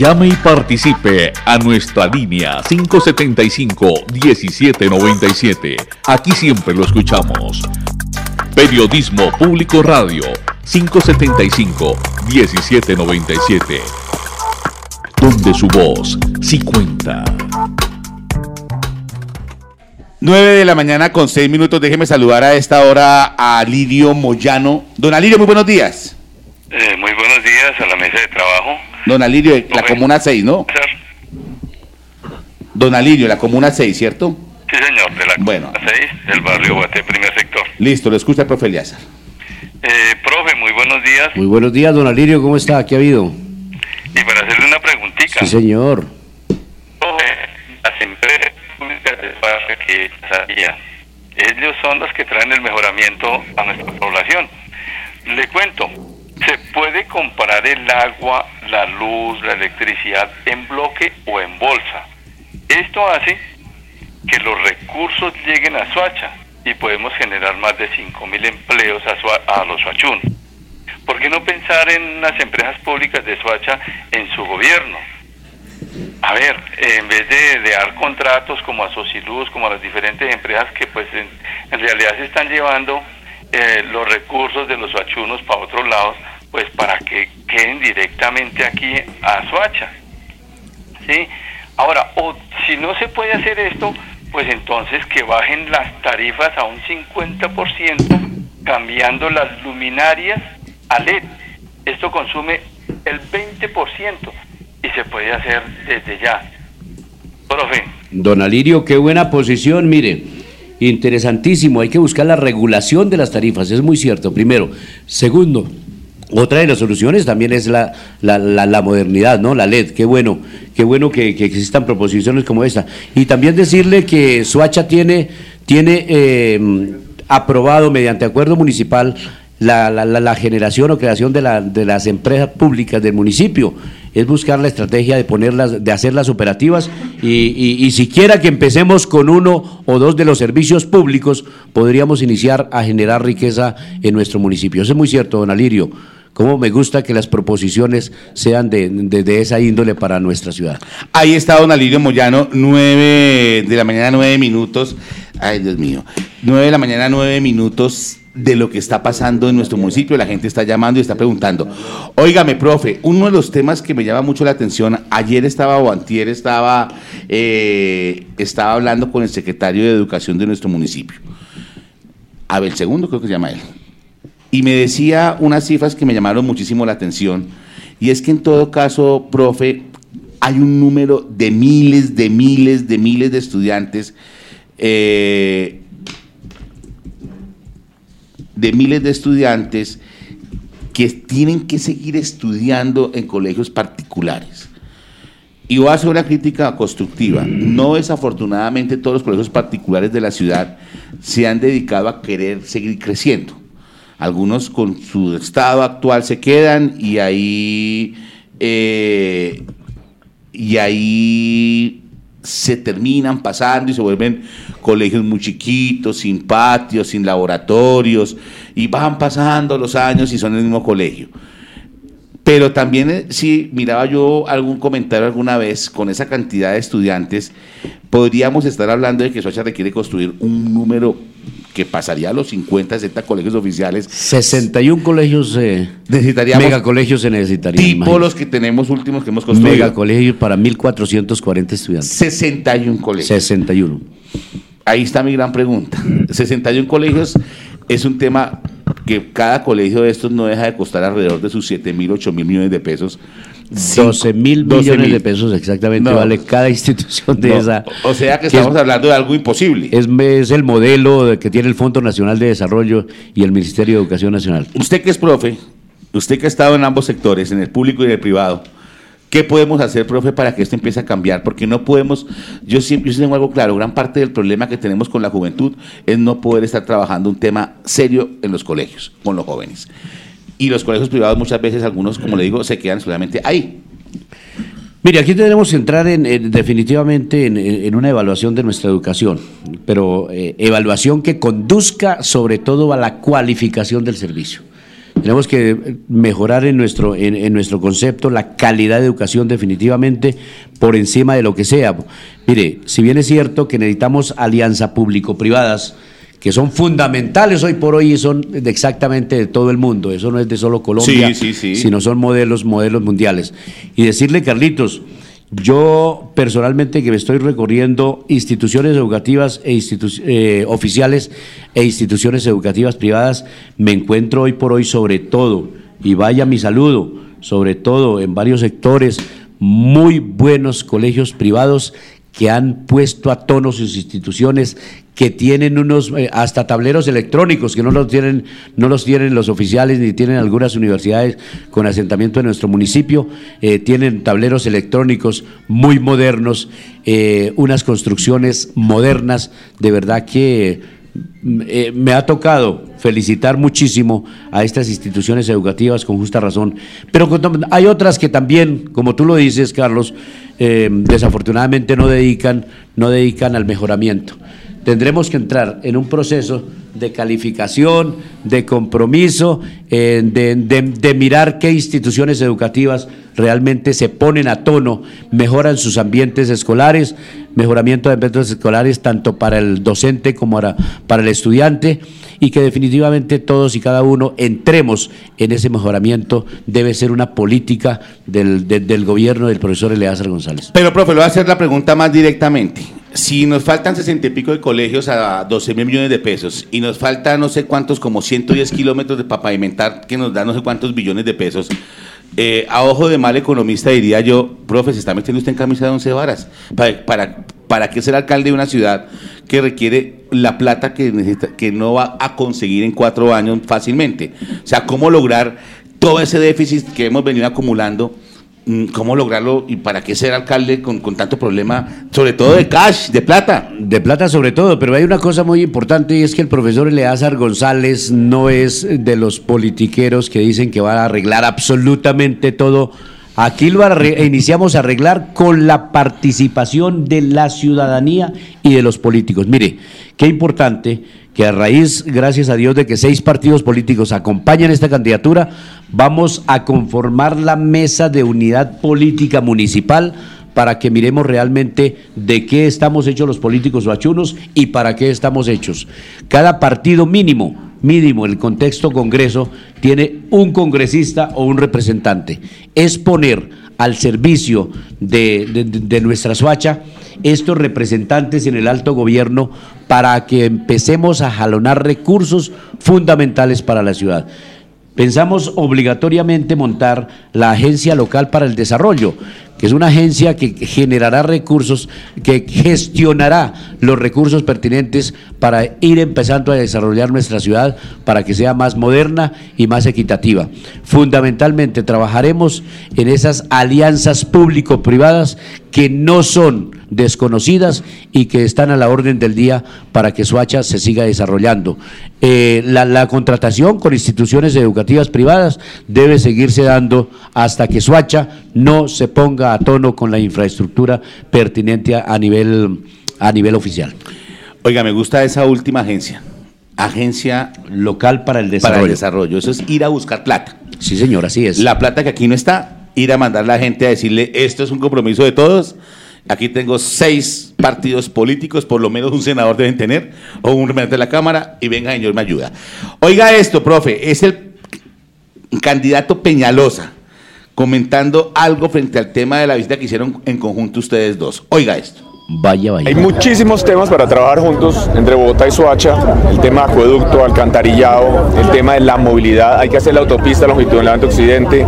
Llame y participe a nuestra línea 575-1797. Aquí siempre lo escuchamos. Periodismo Público Radio 575-1797. Donde su voz sí cuenta. 9 de la mañana con 6 minutos. Déjeme saludar a esta hora a Lidio Moyano. Don Alirio, muy buenos días. Eh, muy buenos días a la mesa de trabajo. Don Alirio, la Comuna 6, ¿no? Don Alirio, la Comuna 6, ¿cierto? Sí, señor, de la bueno. Comuna 6, del barrio Guate, primer sector. Listo, lo escucha el profe Eliazar. Eh, profe, muy buenos días. Muy buenos días, don Alirio, ¿cómo está? ¿Qué ha habido? Y para hacerle una preguntita. Sí, señor. Profe, las empresas públicas de Suacha que sabía, ellos son los que traen el mejoramiento a nuestra población. Le cuento, se puede comprar el agua, la luz, la electricidad en bloque o en bolsa. Esto hace que los recursos lleguen a Suacha y podemos generar más de 5.000 empleos a, Sua- a los suachunos. ¿Por qué no pensar en las empresas públicas de Suacha en su gobierno? A ver, en vez de, dar contratos como a Sociluz, como a las diferentes empresas que pues en realidad se están llevando eh, los recursos de los suachunos para otros lados, pues para que queden directamente aquí a Suacha. ¿sí? Ahora, o si no se puede hacer esto, pues entonces que bajen las tarifas a un 50%, cambiando las luminarias a LED. Esto consume el 20% y se puede hacer desde ya. Profe, Don Alirio, qué buena posición, mire. Interesantísimo, hay que buscar la regulación de las tarifas, es muy cierto, primero. Segundo, otra de las soluciones también es la, la, la- modernidad, ¿no? La LED, qué bueno, qué bueno que, existan proposiciones como esta. Y también decirle que Suacha tiene, tiene eh, aprobado mediante acuerdo municipal la, la- la- la generación o creación de las empresas públicas del municipio. Es buscar la estrategia de ponerlas, de hacerlas operativas y, y, siquiera que empecemos con uno o dos de los servicios públicos, podríamos iniciar a generar riqueza en nuestro municipio. Eso es muy cierto, don Alirio. Cómo me gusta que las proposiciones sean de, de- esa índole para nuestra ciudad. Ahí está don Alirio Moyano, 9 de la mañana, 9 minutos. Ay, Dios mío. 9 de la mañana, 9 minutos de lo que está pasando en nuestro municipio. La gente está llamando y está preguntando. Óigame, profe, uno de los temas que me llama mucho la atención, ayer estaba o antier estaba, eh, estaba hablando con el secretario de Educación de nuestro municipio. Abel Segundo, creo que se llama él. Y me decía unas cifras que me llamaron muchísimo la atención. Y es que en todo caso, profe, hay un número de miles, de miles, de miles de estudiantes, eh, de miles de estudiantes que tienen que seguir estudiando en colegios particulares. Y voy a hacer una crítica constructiva. No desafortunadamente todos los colegios particulares de la ciudad se han dedicado a querer seguir creciendo. Algunos con su estado actual se quedan y ahí, eh, y ahí se terminan pasando y se vuelven colegios muy chiquitos, sin patios, sin laboratorios, y van pasando los años y son el mismo colegio. Pero también, eh, si miraba yo algún comentario alguna vez con esa cantidad de estudiantes, podríamos estar hablando de que Soacha requiere construir un número que pasaría a los 50, 60 colegios oficiales. 61 colegios, eh, Necesitaríamos megacolegios se necesitarían. tipo los que tenemos últimos que hemos construido. Megacolegios para 1.440 estudiantes. 61 colegios. 61. Ahí está mi gran pregunta. 61 colegios es un tema que cada colegio de estos no deja de costar alrededor de sus 7 mil, 8 mil millones de pesos. 12 mil 12 millones mil. de pesos exactamente No. vale cada institución de No, esa. O sea que que estamos es- hablando de algo imposible. Es, es el modelo de- que tiene el Fondo Nacional de Desarrollo y el Ministerio de Educación Nacional. Usted que es profe, usted que ha estado en ambos sectores, en el público y en el privado, ¿qué podemos hacer, profe, para que esto empiece a cambiar? Porque no podemos, yo siempre yo tengo algo claro, gran parte del problema que tenemos con la juventud es no poder estar trabajando un tema serio en los colegios, con los jóvenes. Y los colegios privados muchas veces, algunos, como le digo, se quedan solamente ahí. Mire, aquí tenemos que entrar en, en- definitivamente en, una evaluación de nuestra educación, pero eh, evaluación que conduzca sobre todo a la cualificación del servicio. Tenemos que mejorar en nuestro, en, nuestro concepto la calidad de educación definitivamente por encima de lo que sea. Mire, si bien es cierto que necesitamos alianza público-privadas, que son fundamentales hoy por hoy y son exactamente de todo el mundo. Eso no es de solo Colombia, sino son modelos, modelos mundiales. Y decirle, Carlitos, yo personalmente que me estoy recorriendo instituciones educativas e eh, oficiales e instituciones educativas privadas, me encuentro hoy por hoy sobre todo, y vaya mi saludo, sobre todo en varios sectores, muy buenos colegios privados que han puesto a tono sus instituciones, que tienen unos eh, hasta tableros electrónicos que no los tienen no los tienen los oficiales ni tienen algunas universidades con asentamiento en nuestro municipio eh, tienen tableros electrónicos muy modernos eh, unas construcciones modernas de verdad que me ha tocado felicitar muchísimo a estas instituciones educativas con justa razón, pero hay otras que también, como tú lo dices, Carlos, desafortunadamente no dedican, no dedican al mejoramiento tendremos que entrar en un proceso de calificación, de compromiso, eh, de, mirar qué instituciones educativas realmente se ponen a tono, mejoran sus ambientes escolares, mejoramiento de ambientes escolares tanto para el docente como para, para el estudiante y que definitivamente todos y cada uno entremos en ese mejoramiento debe ser una política del, del gobierno del profesor Eleazar González. Pero, profe, le voy a hacer la pregunta más directamente. Si nos faltan 60 y pico de colegios a 12 mil millones de pesos y nos falta no sé cuántos, como 110 kilómetros de pavimentar, que nos da no sé cuántos billones de pesos, eh, a ojo de mal economista diría yo, profe, se está metiendo usted en camisa de once varas. ¿Para, para, para qué ser alcalde de una ciudad que requiere la plata que, necesita, que no va a conseguir en cuatro años fácilmente? O sea, ¿cómo lograr todo ese déficit que hemos venido acumulando? Mm, ¿Cómo lograrlo y para qué ser alcalde con, tanto problema, sobre todo de cash, de plata? De plata sobre todo, pero hay una cosa muy importante y es que el profesor Eleazar González no es de los politiqueros que dicen que van a arreglar absolutamente todo. Aquí lo iniciamos a arreglar con la participación de la ciudadanía y de los políticos. Mire, qué importante que a raíz, gracias a Dios, de que seis partidos políticos acompañan esta candidatura, vamos a conformar la mesa de unidad política municipal para que miremos realmente de qué estamos hechos los políticos huachunos y para qué estamos hechos. Cada partido mínimo, mínimo, el contexto Congreso, tiene un congresista o un representante. Es poner al servicio de, de nuestra Suacha estos representantes en el alto gobierno para que empecemos a jalonar recursos fundamentales para la ciudad. Pensamos obligatoriamente montar la Agencia Local para el Desarrollo, que es una agencia que generará recursos, que gestionará los recursos pertinentes para ir empezando a desarrollar nuestra ciudad para que sea más moderna y más equitativa. Fundamentalmente trabajaremos en esas alianzas público-privadas que no son desconocidas y que están a la orden del día para que Suacha se siga desarrollando. Eh, la, contratación con instituciones educativas privadas debe seguirse dando hasta que Suacha no se ponga a tono con la infraestructura pertinente a, nivel, a nivel oficial. Oiga, me gusta esa última agencia. Agencia Local para el Desarrollo. Para el desarrollo. Eso es ir a buscar plata. Sí, señor, así es. La plata que aquí no está, ir a mandar la gente a decirle, esto es un compromiso de todos, Aquí tengo seis partidos políticos, por lo menos un senador deben tener, o un representante de la Cámara, y venga, señor, me ayuda. Oiga esto, profe, es el candidato Peñalosa comentando algo frente al tema de la visita que hicieron en conjunto ustedes dos. Oiga esto. Vaya, vaya. Hay muchísimos temas para trabajar juntos entre Bogotá y Soacha. El tema acueducto, alcantarillado, el tema de la movilidad. Hay que hacer la autopista longitud del levante occidente.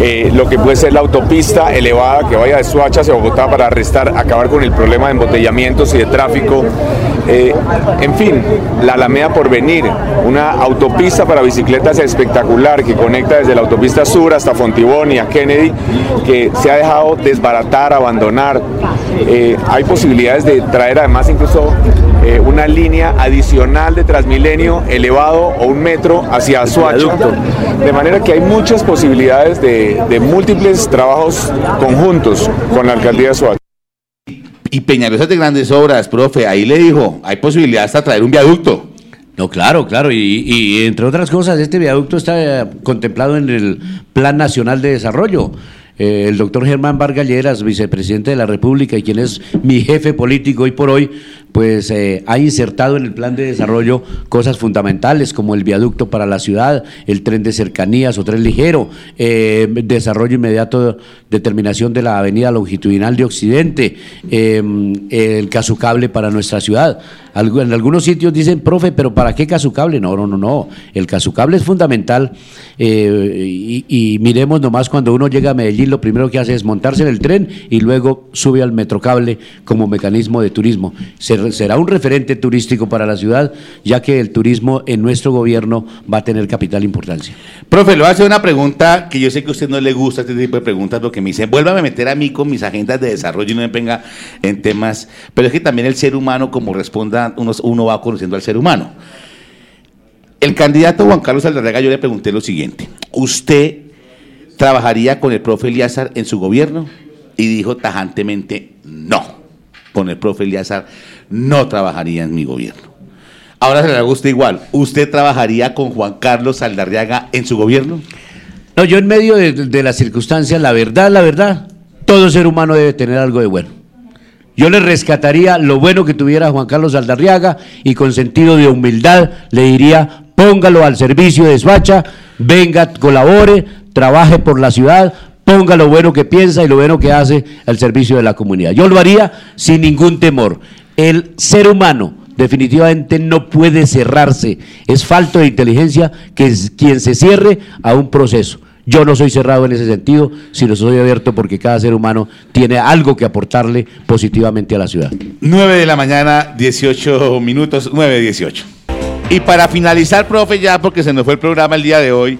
Eh, lo que puede ser la autopista elevada que vaya de Soacha hacia Bogotá para arrestar, acabar con el problema de embotellamientos y de tráfico. Eh, en fin, la Alameda por venir, una autopista para bicicletas espectacular que conecta desde la autopista sur hasta Fontibón y a Kennedy, que se ha dejado desbaratar, abandonar. Eh, hay de traer además incluso eh, una línea adicional de Transmilenio elevado o un metro hacia Suacha. De manera que hay muchas posibilidades de, de múltiples trabajos conjuntos con la alcaldía de Suacha. Y Peñalosa de grandes obras, profe, ahí le dijo, hay posibilidades de traer un viaducto. No, claro, claro. Y, y entre otras cosas, este viaducto está eh, contemplado en el Plan Nacional de Desarrollo. Eh, el doctor Germán Vargas Lleras, vicepresidente de la República y quien es mi jefe político hoy por hoy, pues eh, ha insertado en el plan de desarrollo cosas fundamentales como el viaducto para la ciudad, el tren de cercanías o tren ligero, eh, desarrollo inmediato, determinación de la avenida longitudinal de Occidente, el casucable para nuestra ciudad. En algunos sitios dicen, profe, pero ¿para qué casucable? No, no, no, no. El casucable es fundamental y, y miremos nomás cuando uno llega a Medellín, lo primero que hace es montarse en el tren y luego sube al metrocable como mecanismo de turismo. Será un referente turístico para la ciudad, ya que el turismo en nuestro gobierno va a tener capital importancia. Profe, le voy a hacer una pregunta que yo sé que a usted no le gusta este tipo de preguntas, porque me dicen, vuélvame a meter a mí con mis agendas de desarrollo y no me venga en temas, pero es que también el ser humano, como responda, uno, uno va conociendo al ser humano. El candidato Juan Carlos Aldarrega, yo le pregunté lo siguiente, ¿usted trabajaría con el profe Eliazar en su gobierno y dijo tajantemente no, con el profe Eliazar no trabajaría en mi gobierno. Ahora se le gusta igual, ¿usted trabajaría con Juan Carlos Saldarriaga en su gobierno? No, yo en medio de, las circunstancias, la verdad, la verdad, todo ser humano debe tener algo de bueno. Yo le rescataría lo bueno que tuviera Juan Carlos Aldarriaga y con sentido de humildad le diría, póngalo al servicio de Suacha, venga, colabore, trabaje por la ciudad, ponga lo bueno que piensa y lo bueno que hace al servicio de la comunidad. Yo lo haría sin ningún temor. El ser humano definitivamente no puede cerrarse. Es falta de inteligencia que es quien se cierre a un proceso. Yo no soy cerrado en ese sentido, sino soy abierto porque cada ser humano tiene algo que aportarle positivamente a la ciudad. 9 de la mañana, 18 minutos, 9, 18. Y para finalizar, profe, ya porque se nos fue el programa el día de hoy,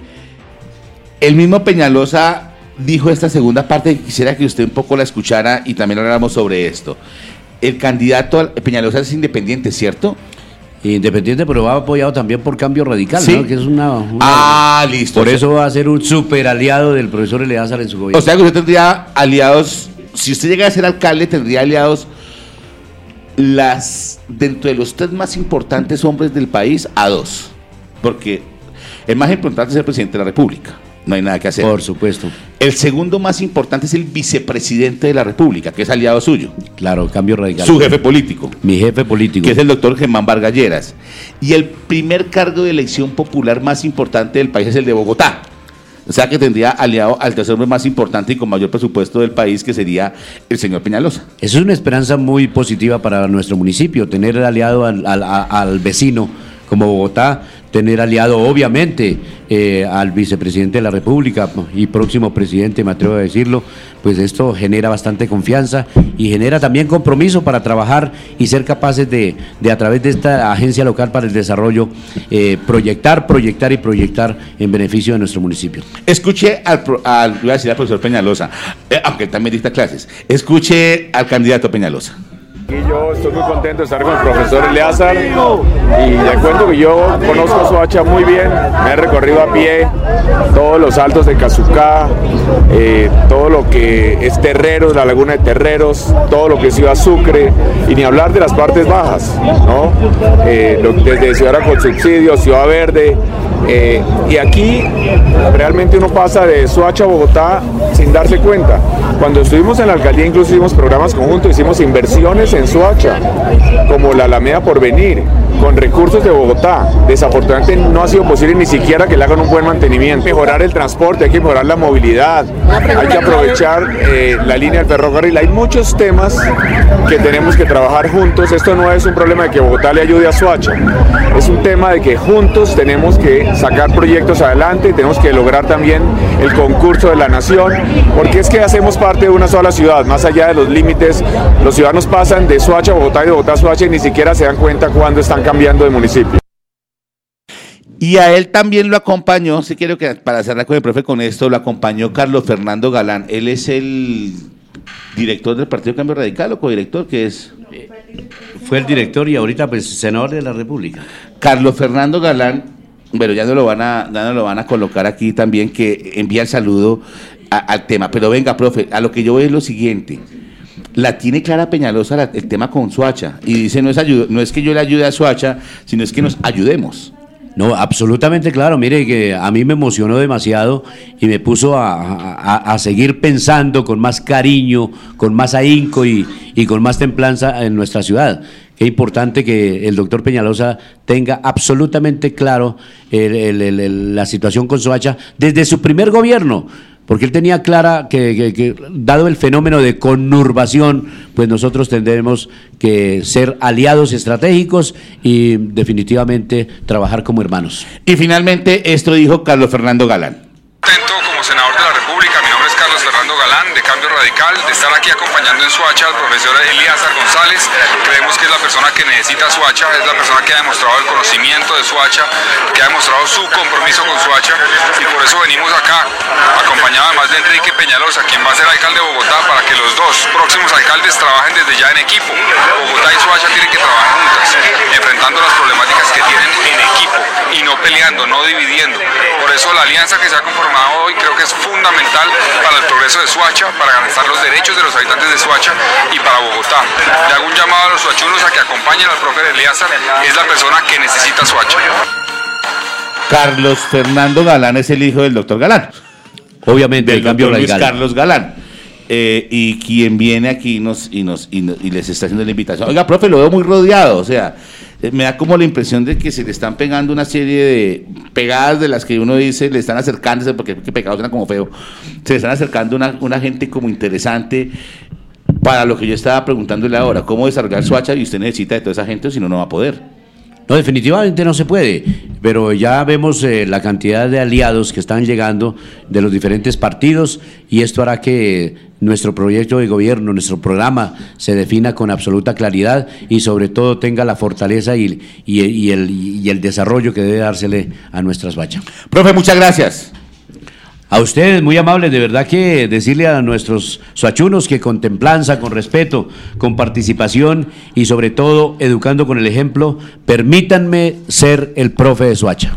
el mismo Peñalosa dijo esta segunda parte quisiera que usted un poco la escuchara y también habláramos sobre esto. El candidato Peñalosa es independiente, ¿cierto? Independiente, pero va apoyado también por Cambio Radical, ¿Sí? ¿no? Que es una, Ah, listo. Por eso va a ser un super aliado del profesor Eleazar en su gobierno. O sea que usted tendría aliados, si usted llega a ser alcalde, tendría aliados las dentro de los tres más importantes hombres del país a dos. Porque el más importante es el presidente de la República no hay nada que hacer. Por supuesto. El segundo más importante es el vicepresidente de la República, que es aliado suyo. Claro, cambio radical. Su jefe político. Mi jefe político. Que es el doctor Germán Vargalleras. Y el primer cargo de elección popular más importante del país es el de Bogotá. O sea que tendría aliado al tercer hombre más importante y con mayor presupuesto del país, que sería el señor Peñalosa. Eso es una esperanza muy positiva para nuestro municipio, tener aliado al, al, al vecino como Bogotá, tener aliado obviamente eh, al vicepresidente de la República y próximo presidente, me atrevo a decirlo, pues esto genera bastante confianza y genera también compromiso para trabajar y ser capaces de, de a través de esta agencia local para el desarrollo, eh, proyectar, proyectar y proyectar en beneficio de nuestro municipio. Escuche al, al al profesor Peñalosa, eh, aunque también dicta clases, escuche al candidato Peñalosa. Y yo estoy muy contento de estar con el profesor Eleazar y le cuento que yo conozco Soacha muy bien, me he recorrido a pie todos los altos de Cazucá, eh, todo lo que es Terreros, la laguna de Terreros, todo lo que es Ciudad Sucre y ni hablar de las partes bajas. Eh, desde Ciudad con Subsidio, Ciudad Verde, eh, y aquí realmente uno pasa de Soacha a Bogotá sin darse cuenta. Cuando estuvimos en la alcaldía incluso hicimos programas conjuntos, hicimos inversiones en Soacha, como la Alameda por venir, con recursos de Bogotá. Desafortunadamente no ha sido posible ni siquiera que le hagan un buen mantenimiento. Mejorar el transporte, hay que mejorar la movilidad, hay que aprovechar eh, la línea del ferrocarril. Hay muchos temas que tenemos que trabajar juntos. Esto no es un problema de que Bogotá le ayude a Soacha, es un tema de que juntos tenemos que sacar proyectos adelante tenemos que lograr también el concurso de la nación, porque es que hacemos parte de una sola ciudad, más allá de los límites, los ciudadanos pasan de Soacha a Bogotá y de Bogotá a Soacha y ni siquiera se dan cuenta cuando están cambiando de municipio. Y a él también lo acompañó, si quiero que para cerrar con el profe con esto, lo acompañó Carlos Fernando Galán. Él es el director del Partido Cambio Radical o codirector, que es... Fue el director y ahorita pues senador de la República. Carlos Fernando Galán, bueno, ya no lo van a, ya no lo van a colocar aquí también, que envía el saludo a, al tema. Pero venga, profe, a lo que yo veo es lo siguiente. La tiene clara Peñalosa la- el tema con Suacha. Y dice, no es, ayu- no es que yo le ayude a Suacha, sino es que nos ayudemos. No, absolutamente claro. Mire que a mí me emocionó demasiado y me puso a, a- seguir pensando con más cariño, con más ahínco y, y con más templanza en nuestra ciudad. Qué importante que el doctor Peñalosa tenga absolutamente claro el- el- la situación con Soacha desde su primer gobierno. Porque él tenía clara que, que- que, dado el fenómeno de conurbación, pues nosotros tendremos que ser aliados estratégicos y definitivamente trabajar como hermanos. Y finalmente, esto dijo Carlos Fernando Galán. como senador de la República. Mi nombre es Carlos Fernando Galán, de Cambio Radical, de estar aquí acompañando en Suacha al profesor Elíasar González. La persona que necesita Suacha, es la persona que ha demostrado el conocimiento de Suacha, que ha demostrado su compromiso con Suacha y por eso venimos acá, acompañado además de Enrique Peñalosa, quien va a ser alcalde de Bogotá, para que los dos próximos alcaldes trabajen desde ya en equipo. Bogotá y Suacha tienen que trabajar juntas, enfrentando las problemáticas que tienen en equipo y no peleando, no dividiendo. Por eso la alianza que se ha conformado hoy creo que es fundamental para el progreso de Suacha, para garantizar los derechos de los habitantes de Suacha y para Bogotá. Le hago un llamado a los suachunos a que acompañen al profe Elíasar, es la persona que necesita Suacha. Carlos Fernando Galán es el hijo del doctor Galán. Obviamente, del el cambio Luis. Carlos Galán. Eh, y quien viene aquí nos, y, nos, y, nos- y les está haciendo la invitación. Oiga, profe, lo veo muy rodeado. O sea, eh, me da como la impresión de que se le están pegando una serie de pegadas de las que uno dice, le están acercándose, porque que pegado suena como feo. Se le están acercando una, una gente como interesante para lo que yo estaba preguntándole ahora. ¿Cómo desarrollar Suacha? Y usted necesita de toda esa gente, o si no, no va a poder. No, definitivamente no se puede, pero ya vemos eh, la cantidad de aliados que están llegando de los diferentes partidos y esto hará que nuestro proyecto de gobierno, nuestro programa se defina con absoluta claridad y sobre todo tenga la fortaleza y, y- y el, y el desarrollo que debe dársele a nuestras bachas. Profe, muchas gracias. A ustedes, muy amables, de verdad que decirle a nuestros suachunos que con templanza, con respeto, con participación y sobre todo educando con el ejemplo, permítanme ser el profe de Suacha.